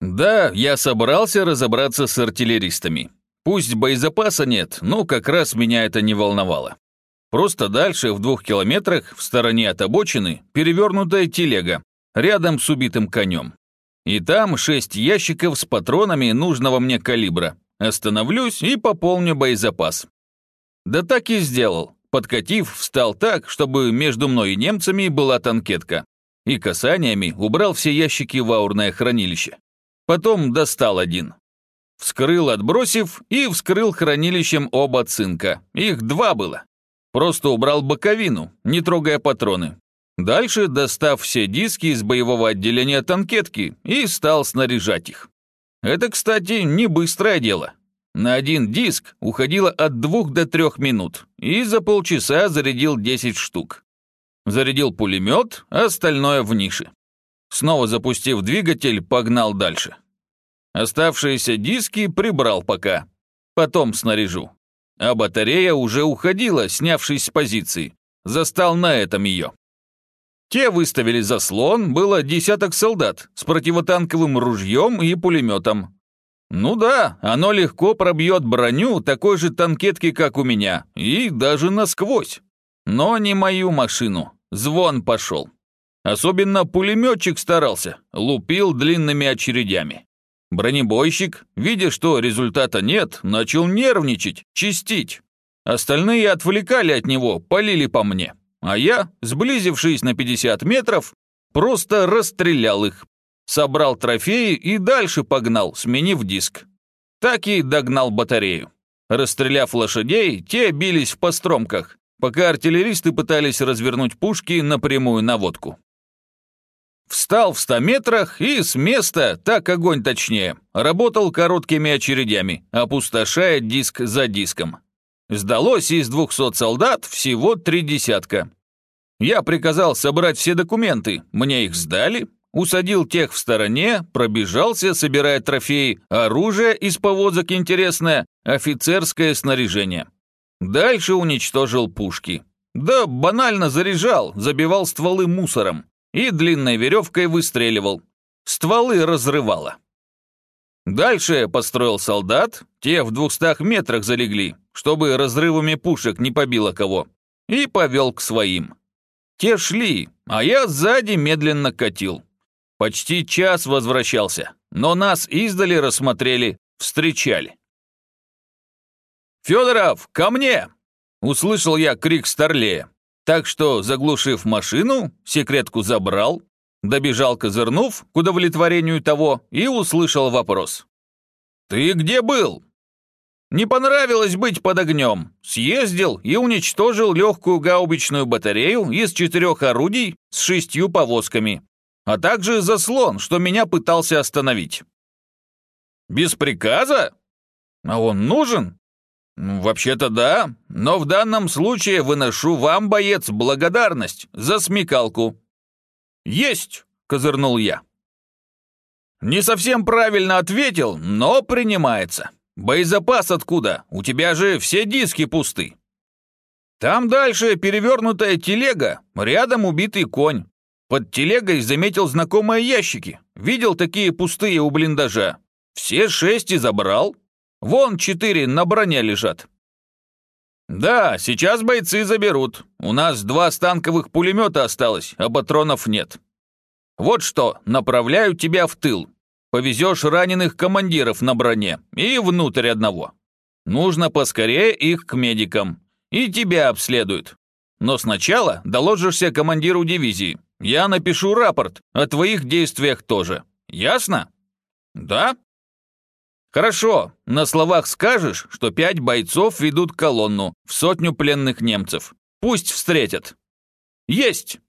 Да, я собрался разобраться с артиллеристами. Пусть боезапаса нет, но как раз меня это не волновало. Просто дальше, в двух километрах, в стороне от обочины, перевернутая телега, рядом с убитым конем. И там шесть ящиков с патронами нужного мне калибра. Остановлюсь и пополню боезапас. Да так и сделал. Подкатив, встал так, чтобы между мной и немцами была танкетка. И касаниями убрал все ящики в аурное хранилище. Потом достал один. Вскрыл, отбросив, и вскрыл хранилищем оба цинка. Их два было. Просто убрал боковину, не трогая патроны. Дальше, достав все диски из боевого отделения танкетки, и стал снаряжать их. Это, кстати, не быстрое дело. На один диск уходило от двух до трех минут, и за полчаса зарядил 10 штук. Зарядил пулемет, остальное в нише. Снова запустив двигатель, погнал дальше. Оставшиеся диски прибрал пока. Потом снаряжу. А батарея уже уходила, снявшись с позиции. Застал на этом ее. Те выставили заслон, было десяток солдат с противотанковым ружьем и пулеметом. Ну да, оно легко пробьет броню такой же танкетки, как у меня, и даже насквозь. Но не мою машину. Звон пошел. Особенно пулеметчик старался, лупил длинными очередями. Бронебойщик, видя, что результата нет, начал нервничать, чистить. Остальные отвлекали от него, полили по мне. А я, сблизившись на 50 метров, просто расстрелял их. Собрал трофеи и дальше погнал, сменив диск. Так и догнал батарею. Расстреляв лошадей, те бились в постромках, пока артиллеристы пытались развернуть пушки на прямую наводку. Встал в ста метрах и с места, так огонь точнее, работал короткими очередями, опустошая диск за диском. Сдалось из двухсот солдат всего три десятка. Я приказал собрать все документы, мне их сдали, усадил тех в стороне, пробежался, собирая трофеи, оружие из повозок интересное, офицерское снаряжение. Дальше уничтожил пушки. Да банально заряжал, забивал стволы мусором и длинной веревкой выстреливал. Стволы разрывало. Дальше построил солдат, те в двухстах метрах залегли, чтобы разрывами пушек не побило кого, и повел к своим. Те шли, а я сзади медленно катил. Почти час возвращался, но нас издали рассмотрели, встречали. «Федоров, ко мне!» Услышал я крик Старлея. Так что, заглушив машину, секретку забрал, добежал козырнув к удовлетворению того и услышал вопрос. «Ты где был?» «Не понравилось быть под огнем. Съездил и уничтожил легкую гаубичную батарею из четырех орудий с шестью повозками, а также заслон, что меня пытался остановить». «Без приказа? А он нужен?» «Вообще-то да, но в данном случае выношу вам, боец, благодарность за смекалку». «Есть!» — козырнул я. «Не совсем правильно ответил, но принимается. Боезапас откуда? У тебя же все диски пусты». «Там дальше перевернутая телега, рядом убитый конь. Под телегой заметил знакомые ящики. Видел такие пустые у блиндажа. Все шесть и забрал. Вон четыре на броне лежат». «Да, сейчас бойцы заберут. У нас два станковых пулемета осталось, а патронов нет. Вот что, направляю тебя в тыл. Повезешь раненых командиров на броне и внутрь одного. Нужно поскорее их к медикам. И тебя обследуют. Но сначала доложишься командиру дивизии. Я напишу рапорт о твоих действиях тоже. Ясно? Да? «Хорошо, на словах скажешь, что пять бойцов ведут колонну в сотню пленных немцев. Пусть встретят». «Есть!»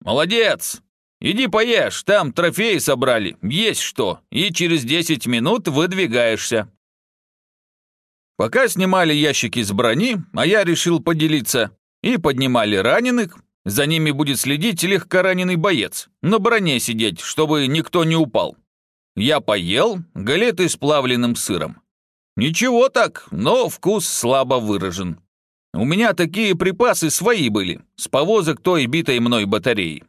«Молодец! Иди поешь, там трофеи собрали, есть что, и через десять минут выдвигаешься». Пока снимали ящики с брони, а я решил поделиться, и поднимали раненых, за ними будет следить легкораненый боец, на броне сидеть, чтобы никто не упал. Я поел галеты с плавленным сыром. Ничего так, но вкус слабо выражен. У меня такие припасы свои были, с повозок той битой мной батареи.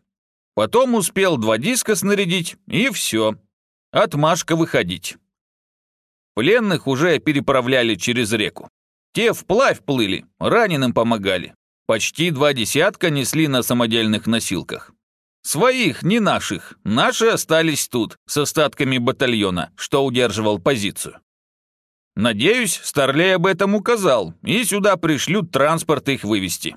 Потом успел два диска снарядить, и все. Отмашка выходить. Пленных уже переправляли через реку. Те вплавь плыли, раненым помогали. Почти два десятка несли на самодельных носилках. Своих, не наших. Наши остались тут, с остатками батальона, что удерживал позицию. Надеюсь, Старлей об этом указал, и сюда пришлют транспорт их вывести.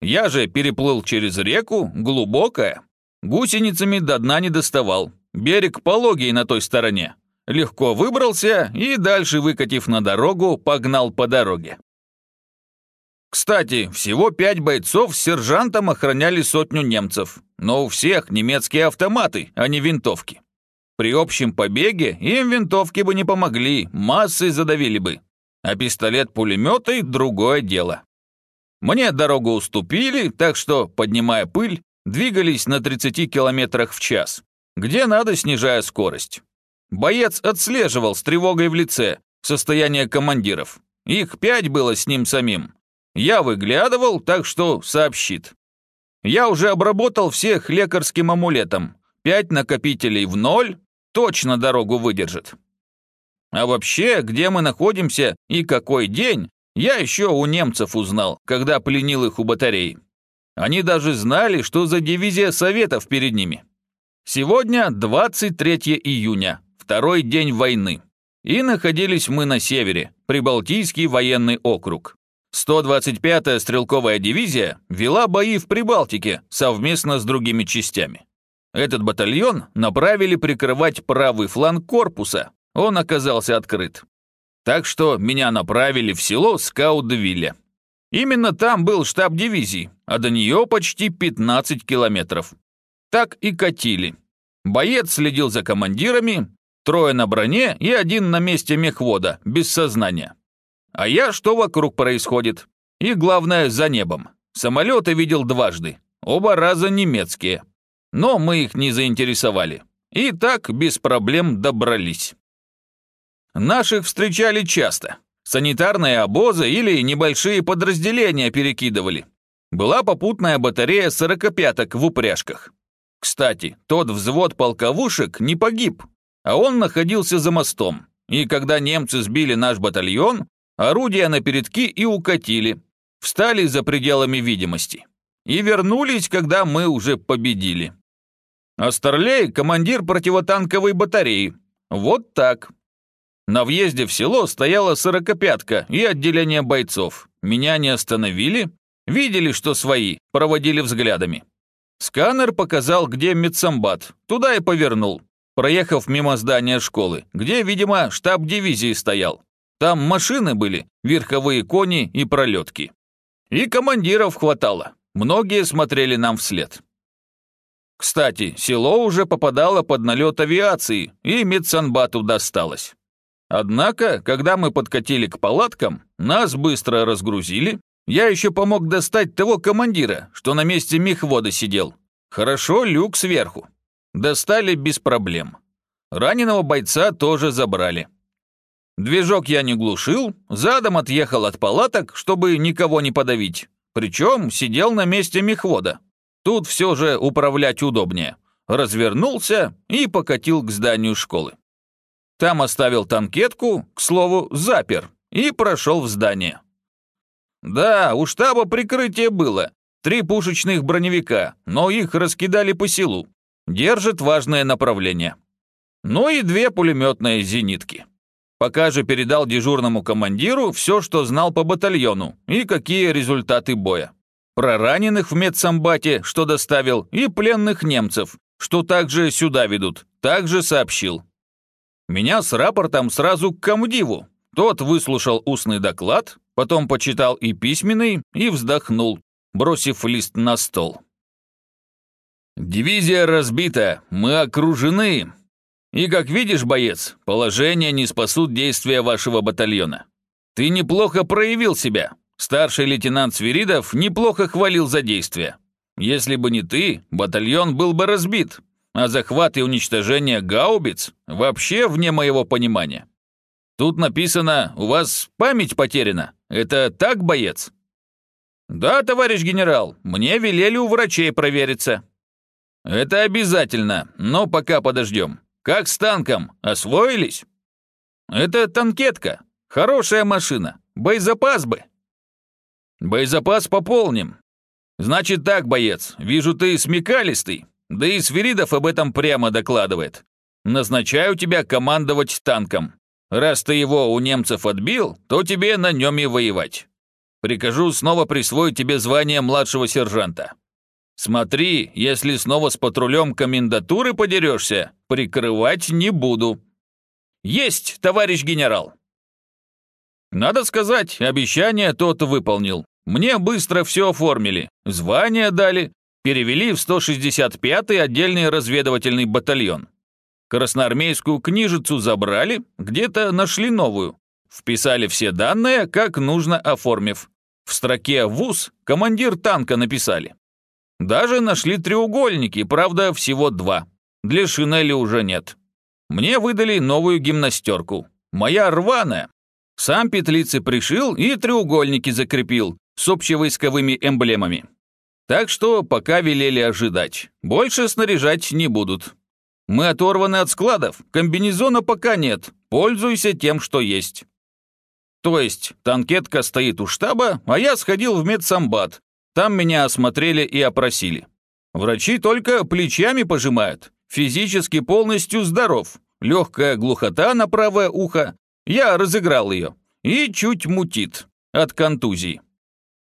Я же переплыл через реку, глубокая. Гусеницами до дна не доставал. Берег пологий на той стороне. Легко выбрался и дальше, выкатив на дорогу, погнал по дороге. Кстати, всего пять бойцов с сержантом охраняли сотню немцев, но у всех немецкие автоматы, а не винтовки. При общем побеге им винтовки бы не помогли, массы задавили бы. А пистолет-пулеметы – другое дело. Мне дорогу уступили, так что, поднимая пыль, двигались на 30 километрах в час, где надо, снижая скорость. Боец отслеживал с тревогой в лице состояние командиров. Их пять было с ним самим. Я выглядывал, так что сообщит. Я уже обработал всех лекарским амулетом. Пять накопителей в ноль точно дорогу выдержит. А вообще, где мы находимся и какой день, я еще у немцев узнал, когда пленил их у батареи. Они даже знали, что за дивизия Советов перед ними. Сегодня 23 июня, второй день войны. И находились мы на севере, Прибалтийский военный округ. 125-я стрелковая дивизия вела бои в Прибалтике совместно с другими частями. Этот батальон направили прикрывать правый фланг корпуса, он оказался открыт. Так что меня направили в село Скаудвилле. Именно там был штаб дивизии, а до нее почти 15 километров. Так и катили. Боец следил за командирами, трое на броне и один на месте мехвода, без сознания. А я, что вокруг происходит? И главное, за небом. Самолеты видел дважды. Оба раза немецкие. Но мы их не заинтересовали. И так без проблем добрались. Наших встречали часто. Санитарные обозы или небольшие подразделения перекидывали. Была попутная батарея сорокопяток в упряжках. Кстати, тот взвод полковушек не погиб, а он находился за мостом. И когда немцы сбили наш батальон, орудия на передки и укатили, встали за пределами видимости и вернулись, когда мы уже победили. А Старлей – командир противотанковой батареи. Вот так. На въезде в село стояла сорокопятка и отделение бойцов. Меня не остановили, видели, что свои, проводили взглядами. Сканер показал, где медсамбат, туда и повернул, проехав мимо здания школы, где, видимо, штаб дивизии стоял. Там машины были, верховые кони и пролетки. И командиров хватало. Многие смотрели нам вслед. Кстати, село уже попадало под налет авиации, и медсанбату досталось. Однако, когда мы подкатили к палаткам, нас быстро разгрузили. Я еще помог достать того командира, что на месте мехвода сидел. Хорошо, люк сверху. Достали без проблем. Раненого бойца тоже забрали. Движок я не глушил, задом отъехал от палаток, чтобы никого не подавить. Причем сидел на месте мехвода. Тут все же управлять удобнее. Развернулся и покатил к зданию школы. Там оставил танкетку, к слову, запер, и прошел в здание. Да, у штаба прикрытие было. Три пушечных броневика, но их раскидали по селу. Держит важное направление. Ну и две пулеметные зенитки. Пока же передал дежурному командиру все, что знал по батальону и какие результаты боя. Про раненых в медсамбате, что доставил, и пленных немцев, что также сюда ведут, также сообщил. Меня с рапортом сразу к комдиву. Тот выслушал устный доклад, потом почитал и письменный, и вздохнул, бросив лист на стол. «Дивизия разбита, мы окружены, и как видишь, боец, положение не спасут действия вашего батальона. Ты неплохо проявил себя. Старший лейтенант Свиридов неплохо хвалил за действия. Если бы не ты, батальон был бы разбит, а захват и уничтожение гаубиц вообще вне моего понимания. Тут написано, у вас память потеряна. Это так, боец? Да, товарищ генерал, мне велели у врачей провериться. Это обязательно, но пока подождем. Как с танком? Освоились?» «Это танкетка. Хорошая машина. Боезапас бы». «Боезапас пополним. Значит так, боец, вижу ты смекалистый, да и Свиридов об этом прямо докладывает. Назначаю тебя командовать танком. Раз ты его у немцев отбил, то тебе на нем и воевать. Прикажу снова присвоить тебе звание младшего сержанта. Смотри, если снова с патрулем комендатуры подерешься, прикрывать не буду. Есть, товарищ генерал. Надо сказать, обещание тот выполнил. Мне быстро все оформили, звание дали, перевели в 165-й отдельный разведывательный батальон. Красноармейскую книжицу забрали, где-то нашли новую. Вписали все данные, как нужно оформив. В строке «ВУЗ» командир танка написали. Даже нашли треугольники, правда, всего два. Для шинели уже нет. Мне выдали новую гимнастерку. Моя рваная. Сам петлицы пришил и треугольники закрепил с общевойсковыми эмблемами. Так что пока велели ожидать. Больше снаряжать не будут. Мы оторваны от складов, комбинезона пока нет, пользуйся тем, что есть. То есть танкетка стоит у штаба, а я сходил в медсамбат. Там меня осмотрели и опросили. Врачи только плечами пожимают. Физически полностью здоров. Легкая глухота на правое ухо. Я разыграл ее. И чуть мутит. От контузии.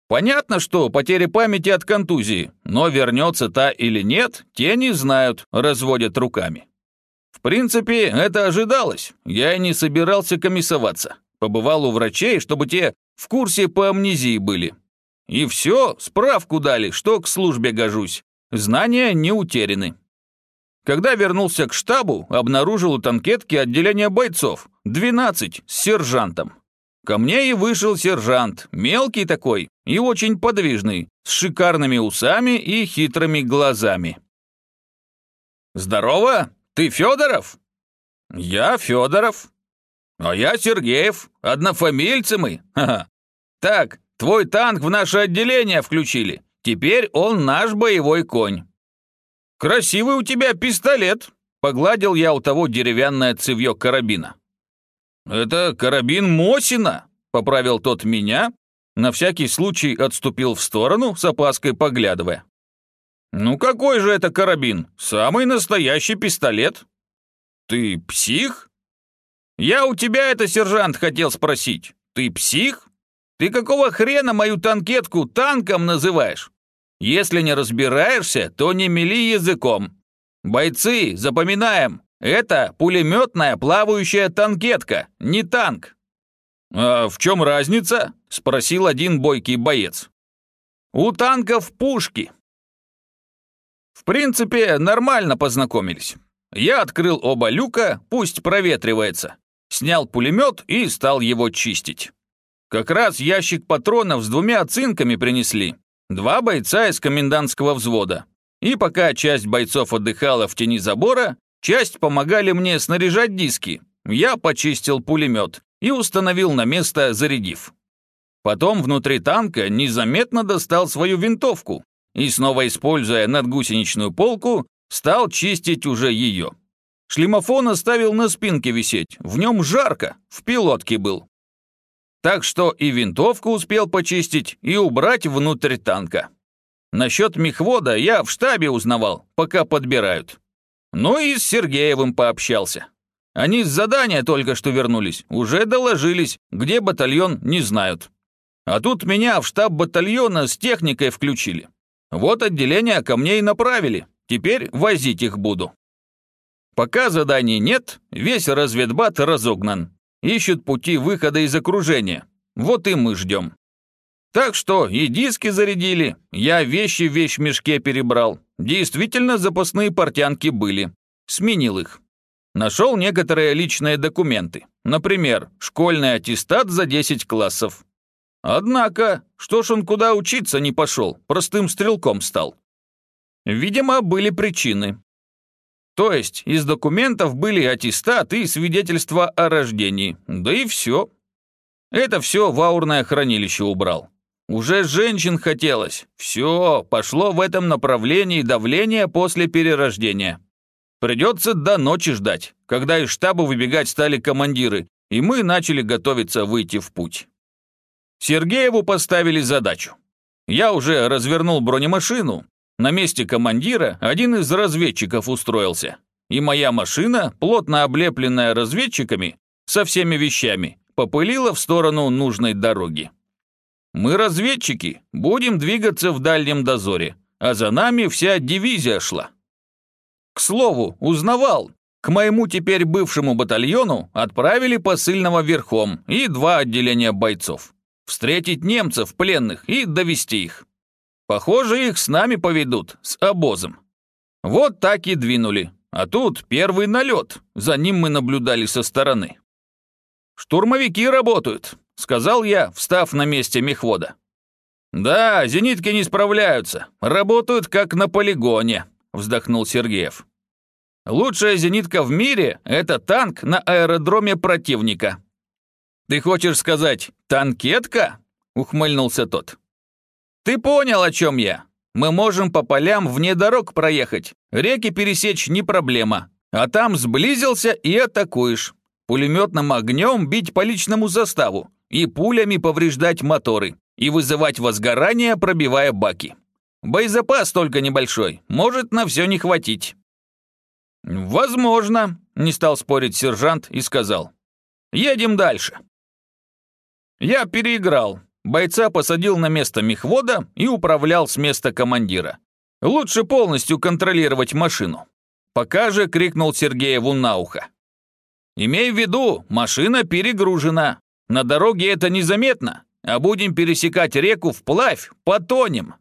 Понятно, что потеря памяти от контузии, но вернется та или нет, те не знают, разводят руками. В принципе, это ожидалось. Я и не собирался комиссоваться. Побывал у врачей, чтобы те в курсе по амнезии были. И все, справку дали, что к службе гожусь. Знания не утеряны. Когда вернулся к штабу, обнаружил у танкетки отделение бойцов, 12 с сержантом. Ко мне и вышел сержант, мелкий такой и очень подвижный, с шикарными усами и хитрыми глазами. «Здорово! Ты Федоров?» «Я Федоров». «А я Сергеев, однофамильцы мы. Ха -ха. Так, твой танк в наше отделение включили. Теперь он наш боевой конь». «Красивый у тебя пистолет», — погладил я у того деревянное цевье карабина. «Это карабин Мосина», — поправил тот меня, на всякий случай отступил в сторону, с опаской поглядывая. «Ну какой же это карабин? Самый настоящий пистолет». «Ты псих?» «Я у тебя это, сержант, хотел спросить. Ты псих? Ты какого хрена мою танкетку танком называешь? Если не разбираешься, то не мели языком. Бойцы, запоминаем, это пулеметная плавающая танкетка, не танк. А в чем разница? Спросил один бойкий боец. У танков пушки. В принципе, нормально познакомились. Я открыл оба люка, пусть проветривается. Снял пулемет и стал его чистить. Как раз ящик патронов с двумя оцинками принесли. Два бойца из комендантского взвода. И пока часть бойцов отдыхала в тени забора, Часть помогали мне снаряжать диски. Я почистил пулемет и установил на место, зарядив. Потом внутри танка незаметно достал свою винтовку и, снова используя надгусеничную полку, стал чистить уже ее. Шлемофон оставил на спинке висеть, в нем жарко, в пилотке был. Так что и винтовку успел почистить, и убрать внутрь танка. Насчет мехвода я в штабе узнавал, пока подбирают. Ну и с Сергеевым пообщался. Они с задания только что вернулись, уже доложились, где батальон, не знают. А тут меня в штаб батальона с техникой включили. Вот отделение ко мне и направили, теперь возить их буду. Пока заданий нет, весь разведбат разогнан. Ищут пути выхода из окружения. Вот и мы ждем. Так что и диски зарядили, я вещи в вещмешке перебрал. Действительно, запасные портянки были. Сменил их. Нашел некоторые личные документы. Например, школьный аттестат за 10 классов. Однако, что ж он куда учиться не пошел, простым стрелком стал. Видимо, были причины. То есть из документов были аттестат и свидетельство о рождении, да и все. Это все в аурное хранилище убрал. Уже женщин хотелось. Все, пошло в этом направлении давление после перерождения. Придется до ночи ждать, когда из штаба выбегать стали командиры, и мы начали готовиться выйти в путь. Сергееву поставили задачу. Я уже развернул бронемашину, на месте командира один из разведчиков устроился, и моя машина, плотно облепленная разведчиками, со всеми вещами, попылила в сторону нужной дороги. Мы, разведчики, будем двигаться в дальнем дозоре, а за нами вся дивизия шла. К слову, узнавал, к моему теперь бывшему батальону отправили посыльного верхом и два отделения бойцов. Встретить немцев пленных и довести их. Похоже, их с нами поведут, с обозом. Вот так и двинули. А тут первый налет, за ним мы наблюдали со стороны. «Штурмовики работают», — сказал я, встав на месте мехвода. «Да, зенитки не справляются, работают как на полигоне», — вздохнул Сергеев. «Лучшая зенитка в мире — это танк на аэродроме противника». «Ты хочешь сказать, танкетка?» — ухмыльнулся тот. «Ты понял, о чем я? Мы можем по полям вне дорог проехать, реки пересечь не проблема, а там сблизился и атакуешь пулеметным огнем бить по личному заставу и пулями повреждать моторы и вызывать возгорание, пробивая баки. Боезапас только небольшой, может на все не хватить. «Возможно», — не стал спорить сержант и сказал. «Едем дальше». Я переиграл. Бойца посадил на место мехвода и управлял с места командира. Лучше полностью контролировать машину. Пока же крикнул Сергееву на ухо. Имей в виду, машина перегружена. На дороге это незаметно, а будем пересекать реку вплавь, потонем.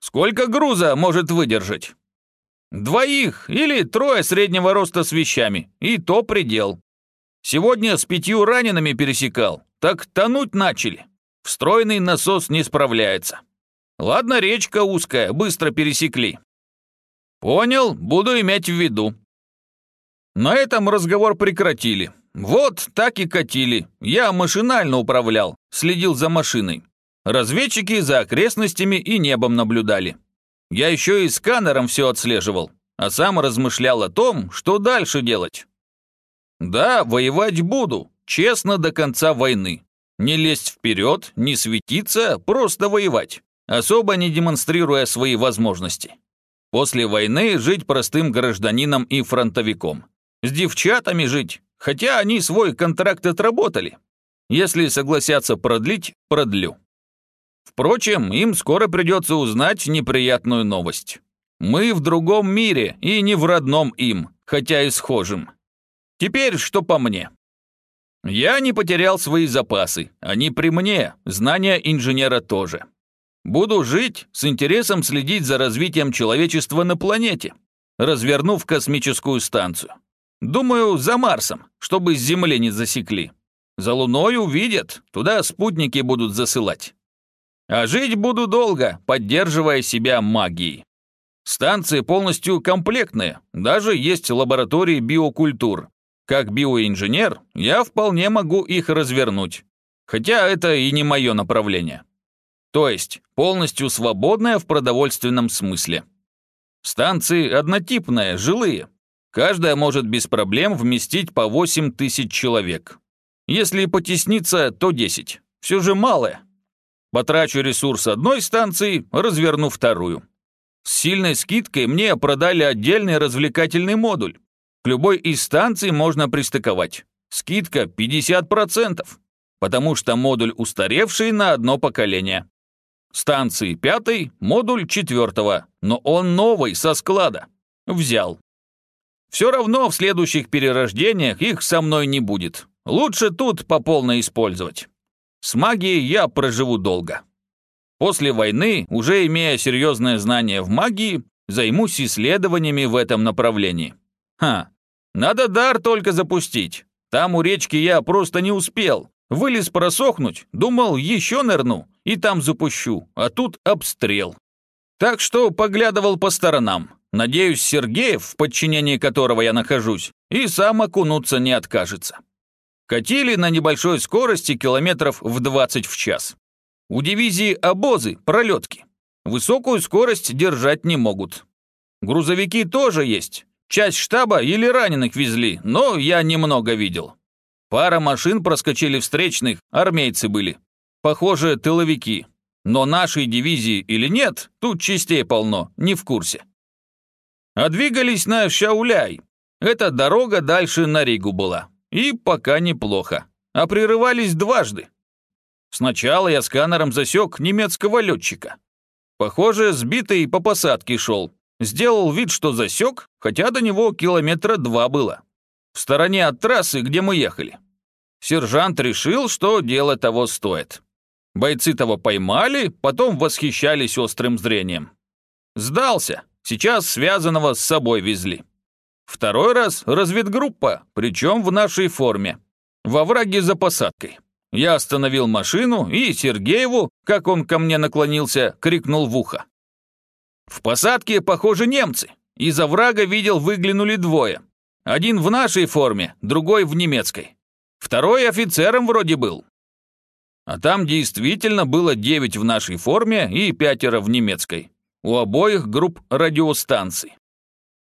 Сколько груза может выдержать? Двоих или трое среднего роста с вещами, и то предел. Сегодня с пятью ранеными пересекал, так тонуть начали. Встроенный насос не справляется. Ладно, речка узкая, быстро пересекли. Понял, буду иметь в виду. На этом разговор прекратили. Вот так и катили. Я машинально управлял, следил за машиной. Разведчики за окрестностями и небом наблюдали. Я еще и сканером все отслеживал, а сам размышлял о том, что дальше делать. Да, воевать буду, честно до конца войны. Не лезть вперед, не светиться, просто воевать, особо не демонстрируя свои возможности. После войны жить простым гражданином и фронтовиком. С девчатами жить, хотя они свой контракт отработали. Если согласятся продлить, продлю. Впрочем, им скоро придется узнать неприятную новость. Мы в другом мире и не в родном им, хотя и схожим. Теперь что по мне? Я не потерял свои запасы, они при мне, знания инженера тоже. Буду жить, с интересом следить за развитием человечества на планете, развернув космическую станцию. Думаю, за Марсом, чтобы с Земли не засекли. За Луной увидят, туда спутники будут засылать. А жить буду долго, поддерживая себя магией. Станции полностью комплектные, даже есть лаборатории биокультур. Как биоинженер, я вполне могу их развернуть. Хотя это и не мое направление. То есть, полностью свободная в продовольственном смысле. Станции однотипные, жилые, Каждая может без проблем вместить по 8 тысяч человек. Если потесниться, то 10. Все же малое. Потрачу ресурс одной станции, разверну вторую. С сильной скидкой мне продали отдельный развлекательный модуль. К любой из станций можно пристыковать. Скидка 50%, потому что модуль устаревший на одно поколение. Станции пятой, модуль четвертого, но он новый, со склада. Взял. Все равно в следующих перерождениях их со мной не будет. Лучше тут по полной использовать. С магией я проживу долго. После войны, уже имея серьезное знание в магии, займусь исследованиями в этом направлении. Ха, надо дар только запустить. Там у речки я просто не успел. Вылез просохнуть, думал, еще нырну, и там запущу, а тут обстрел. Так что поглядывал по сторонам. Надеюсь, Сергеев, в подчинении которого я нахожусь, и сам окунуться не откажется. Катили на небольшой скорости километров в 20 в час. У дивизии обозы, пролетки. Высокую скорость держать не могут. Грузовики тоже есть. Часть штаба или раненых везли, но я немного видел. Пара машин проскочили встречных, армейцы были. Похоже, тыловики. Но нашей дивизии или нет, тут частей полно, не в курсе. А двигались на Шауляй. Эта дорога дальше на Ригу была. И пока неплохо. А прерывались дважды. Сначала я сканером засек немецкого летчика. Похоже, сбитый по посадке шел. Сделал вид, что засек, хотя до него километра два было. В стороне от трассы, где мы ехали. Сержант решил, что дело того стоит. Бойцы того поймали, потом восхищались острым зрением. Сдался, сейчас связанного с собой везли. Второй раз разведгруппа, причем в нашей форме. Во враге за посадкой. Я остановил машину и Сергееву, как он ко мне наклонился, крикнул в ухо. В посадке, похоже, немцы. Из врага видел выглянули двое. Один в нашей форме, другой в немецкой. Второй офицером вроде был. А там действительно было девять в нашей форме и пятеро в немецкой. У обоих групп радиостанций.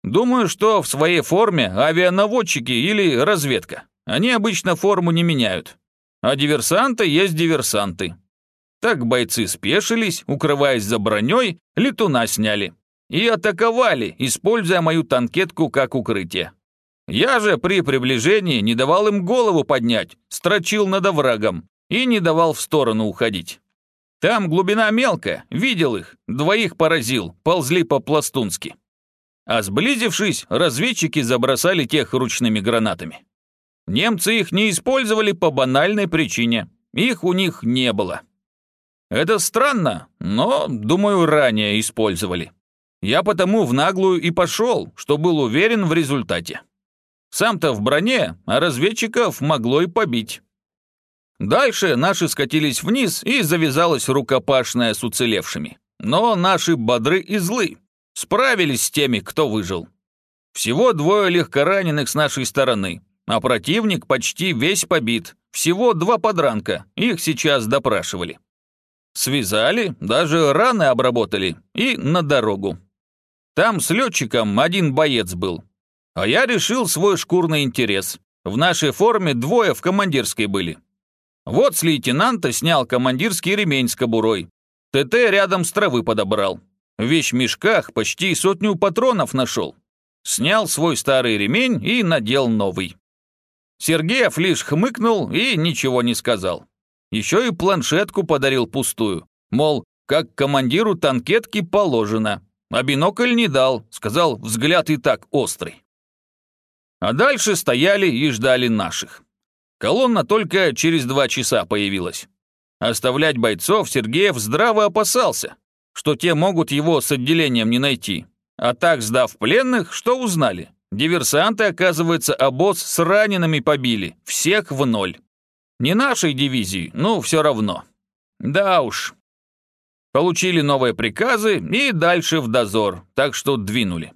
Думаю, что в своей форме авианаводчики или разведка. Они обычно форму не меняют. А диверсанты есть диверсанты. Так бойцы спешились, укрываясь за броней, летуна сняли. И атаковали, используя мою танкетку как укрытие. Я же при приближении не давал им голову поднять, строчил над оврагом и не давал в сторону уходить. Там глубина мелкая, видел их, двоих поразил, ползли по-пластунски. А сблизившись, разведчики забросали тех ручными гранатами. Немцы их не использовали по банальной причине. Их у них не было. Это странно, но, думаю, ранее использовали. Я потому в наглую и пошел, что был уверен в результате. Сам-то в броне, а разведчиков могло и побить. Дальше наши скатились вниз, и завязалась рукопашная с уцелевшими. Но наши бодры и злы. Справились с теми, кто выжил. Всего двое легкораненых с нашей стороны, а противник почти весь побит. Всего два подранка, их сейчас допрашивали. Связали, даже раны обработали и на дорогу. Там с летчиком один боец был. А я решил свой шкурный интерес. В нашей форме двое в командирской были. Вот с лейтенанта снял командирский ремень с кобурой. ТТ рядом с травы подобрал. В вещмешках почти сотню патронов нашел. Снял свой старый ремень и надел новый. Сергеев лишь хмыкнул и ничего не сказал. Еще и планшетку подарил пустую. Мол, как командиру танкетки положено. А бинокль не дал, сказал, взгляд и так острый. А дальше стояли и ждали наших. Колонна только через два часа появилась. Оставлять бойцов Сергеев здраво опасался, что те могут его с отделением не найти. А так, сдав пленных, что узнали? Диверсанты, оказывается, обоз с ранеными побили, всех в ноль. Не нашей дивизии, но все равно. Да уж. Получили новые приказы и дальше в дозор, так что двинули.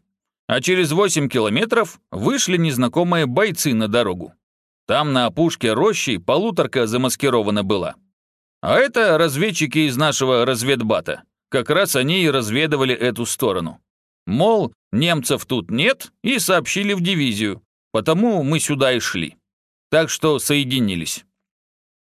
А через 8 километров вышли незнакомые бойцы на дорогу. Там на опушке рощи полуторка замаскирована была. А это разведчики из нашего разведбата. Как раз они и разведывали эту сторону. Мол, немцев тут нет, и сообщили в дивизию, потому мы сюда и шли. Так что соединились.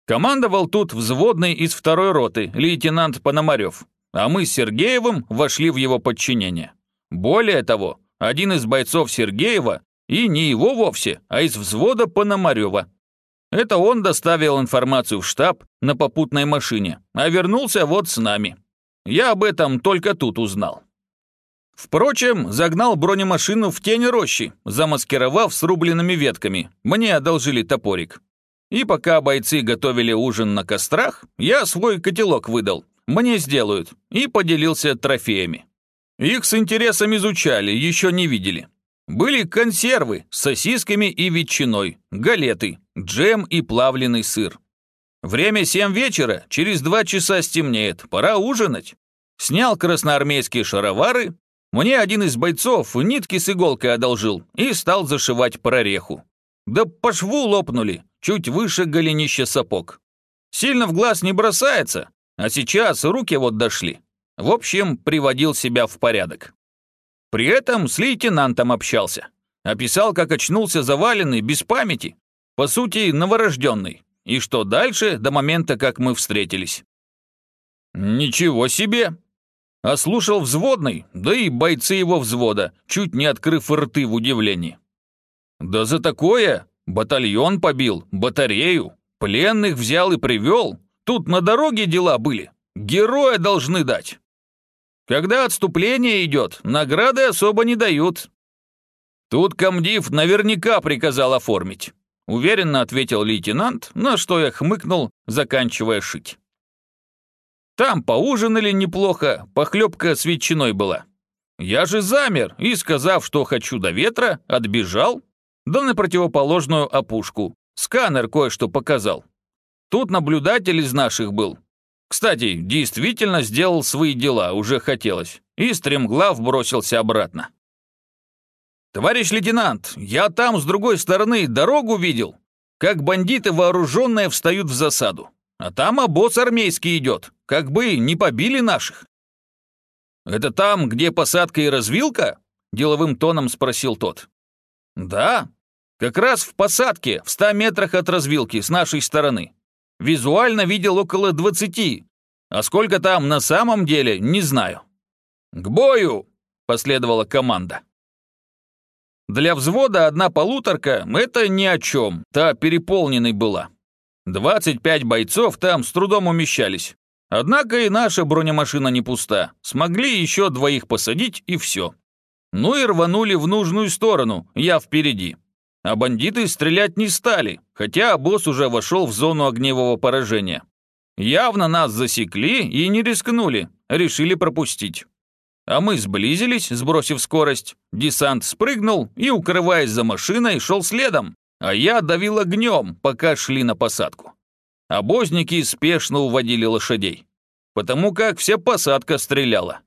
Командовал тут взводный из второй роты, лейтенант Пономарев, а мы с Сергеевым вошли в его подчинение. Более того, один из бойцов Сергеева, и не его вовсе, а из взвода Пономарева. Это он доставил информацию в штаб на попутной машине, а вернулся вот с нами. Я об этом только тут узнал. Впрочем, загнал бронемашину в тень рощи, замаскировав срубленными ветками. Мне одолжили топорик. И пока бойцы готовили ужин на кострах, я свой котелок выдал. Мне сделают. И поделился трофеями. Их с интересом изучали, еще не видели. Были консервы с сосисками и ветчиной, галеты, джем и плавленый сыр. Время семь вечера, через два часа стемнеет, пора ужинать. Снял красноармейские шаровары, мне один из бойцов нитки с иголкой одолжил и стал зашивать прореху. Да по шву лопнули, чуть выше голенища сапог. Сильно в глаз не бросается, а сейчас руки вот дошли. В общем, приводил себя в порядок. При этом с лейтенантом общался. Описал, как очнулся заваленный, без памяти. По сути, новорожденный. И что дальше, до момента, как мы встретились. Ничего себе! Ослушал взводный, да и бойцы его взвода, чуть не открыв рты в удивлении. Да за такое батальон побил, батарею, пленных взял и привел. Тут на дороге дела были. Героя должны дать. Когда отступление идет, награды особо не дают. Тут комдив наверняка приказал оформить. Уверенно ответил лейтенант, на что я хмыкнул, заканчивая шить. Там поужинали неплохо, похлебка с ветчиной была. Я же замер и, сказав, что хочу до ветра, отбежал, да на противоположную опушку. Сканер кое-что показал. Тут наблюдатель из наших был. Кстати, действительно сделал свои дела, уже хотелось. И стремглав бросился обратно. «Товарищ лейтенант, я там с другой стороны дорогу видел, как бандиты вооруженные встают в засаду. А там обоз армейский идет, как бы не побили наших». «Это там, где посадка и развилка?» – деловым тоном спросил тот. «Да, как раз в посадке, в ста метрах от развилки, с нашей стороны. Визуально видел около двадцати, а сколько там на самом деле, не знаю». «К бою!» – последовала команда. Для взвода одна полуторка – это ни о чем, та переполненной была. 25 бойцов там с трудом умещались. Однако и наша бронемашина не пуста. Смогли еще двоих посадить и все. Ну и рванули в нужную сторону, я впереди. А бандиты стрелять не стали, хотя босс уже вошел в зону огневого поражения. Явно нас засекли и не рискнули, решили пропустить. А мы сблизились, сбросив скорость. Десант спрыгнул и, укрываясь за машиной, шел следом, а я давил огнем, пока шли на посадку. Обозники спешно уводили лошадей, потому как вся посадка стреляла.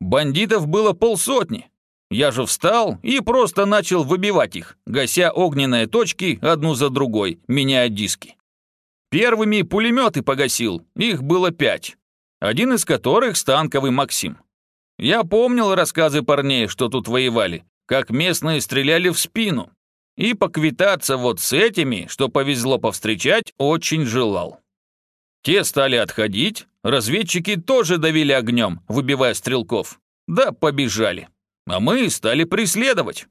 Бандитов было полсотни. Я же встал и просто начал выбивать их, гася огненные точки одну за другой, меняя диски. Первыми пулеметы погасил, их было пять, один из которых станковый Максим. Я помнил рассказы парней, что тут воевали, как местные стреляли в спину. И поквитаться вот с этими, что повезло повстречать, очень желал. Те стали отходить, разведчики тоже давили огнем, выбивая стрелков. Да побежали. А мы стали преследовать.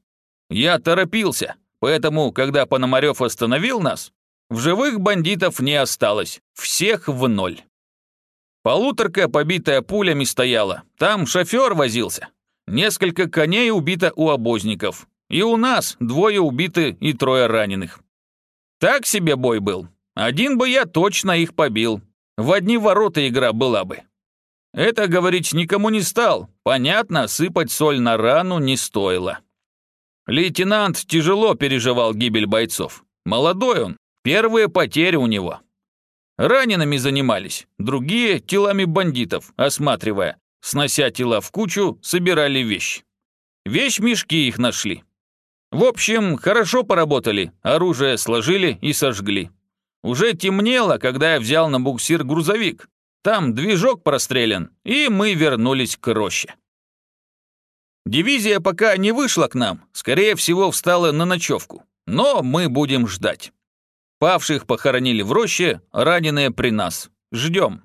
Я торопился, поэтому, когда Пономарев остановил нас, в живых бандитов не осталось, всех в ноль. Полуторка, побитая пулями, стояла. Там шофер возился. Несколько коней убито у обозников. И у нас двое убиты и трое раненых. Так себе бой был. Один бы я точно их побил. В одни ворота игра была бы. Это говорить никому не стал. Понятно, сыпать соль на рану не стоило. Лейтенант тяжело переживал гибель бойцов. Молодой он, первые потери у него. Ранеными занимались, другие – телами бандитов, осматривая. Снося тела в кучу, собирали вещи. Вещь-мешки их нашли. В общем, хорошо поработали, оружие сложили и сожгли. Уже темнело, когда я взял на буксир грузовик. Там движок прострелен, и мы вернулись к роще. Дивизия пока не вышла к нам, скорее всего, встала на ночевку. Но мы будем ждать. Павших похоронили в роще, раненые при нас. Ждем.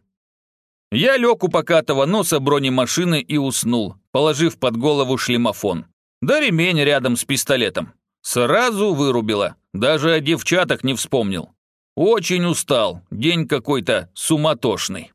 Я лег у покатого носа бронемашины и уснул, положив под голову шлемофон. Да ремень рядом с пистолетом. Сразу вырубила, даже о девчатах не вспомнил. Очень устал, день какой-то суматошный.